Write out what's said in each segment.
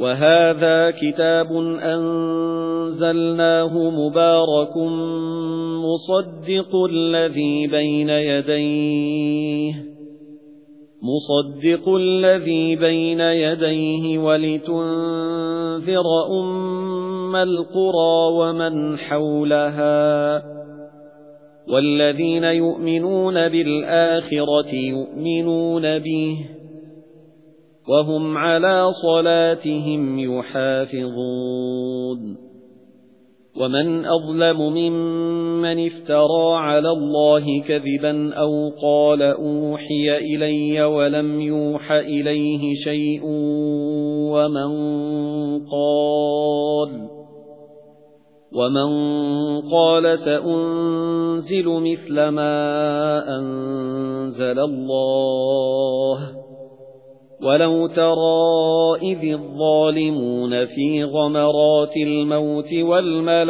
وَهَذَا كِتَابٌ أَنزَلْنَاهُ مُبَارَكٌ مُصَدِّقُ الَّذِي بَيْنَ يَدَيْهِ مُصَدِّقُ الَّذِي بَيْنَ يَدَيْهِ وَلِتُنذِرَ أُمَّ الْقُرَى وَمَنْ حَوْلَهَا وَالَّذِينَ يُؤْمِنُونَ بِالْآخِرَةِ يُؤْمِنُونَ بِهِ. وَهُمْ عَلَى صَلَاتِهِمْ يُحَافِظُونَ. وَمَنْ أَظْلَمُ مِمَّنِ افْتَرَى عَلَى اللَّهِ كَذِبًا أَوْ قَالَ أُوحِيَ إِلَيَّ وَلَمْ يُوحَ إِلَيْهِ شَيْءٌ وَمَنْ قَالَ وَمَنْ قَالَ سَأُنْزِلُ مِثْلَ مَا أَنزَلَ اللَّهُ وَلَوْ تَرَى إِذِ الظَّالِمُونَ فِي غَمَرَاتِ الْمَوْتِ وَالْمَلَائِكَةُ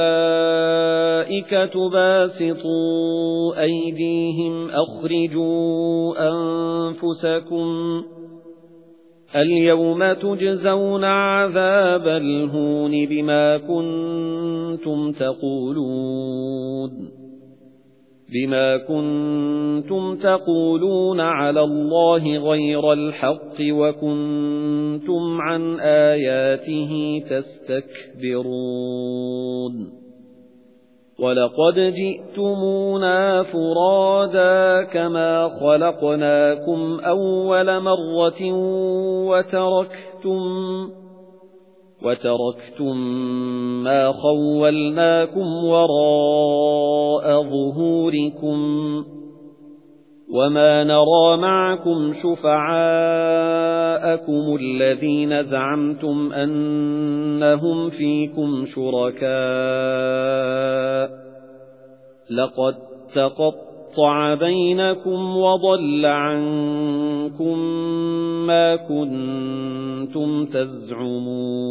بَاسِطُو أَيْدِيهِمْ أَخْرِجُوا أَنفُسَكُمْ الْيَوْمَ تُجْزَوْنَ عَذَابَ الْهُونِ بِمَا كُنتُمْ تَقُولُونَ بِمَا كُنتُمْ تَقُولُونَ عَلَى اللَّهِ غَيْرَ الْحَقِّ وَكُنتُمْ عَن آيَاتِهِ تَسْتَكْبِرُونَ وَلَقَدْ جِئْتُمُونَا فُرَادَى كَمَا خَلَقْنَاكُمْ أَوَّلَ مَرَّةٍ وَتَرَكْتُمْ وَتَرَكْتُمْ مَا خَوَّلْنَاكُمْ وَرَاءَ ظُهُورِكُمْ وَمَا نَرَى مَعَكُمْ شُفَعَاءَكُمُ الَّذِينَ زَعَمْتُمْ أَنَّهُمْ فِيكُمْ شُرَكَاءُ لَقَدْ تَقَطَّعَ بَيْنَكُمْ وَضَلَّ عَنكُم مَّا كُنتُمْ تَزْعُمُونَ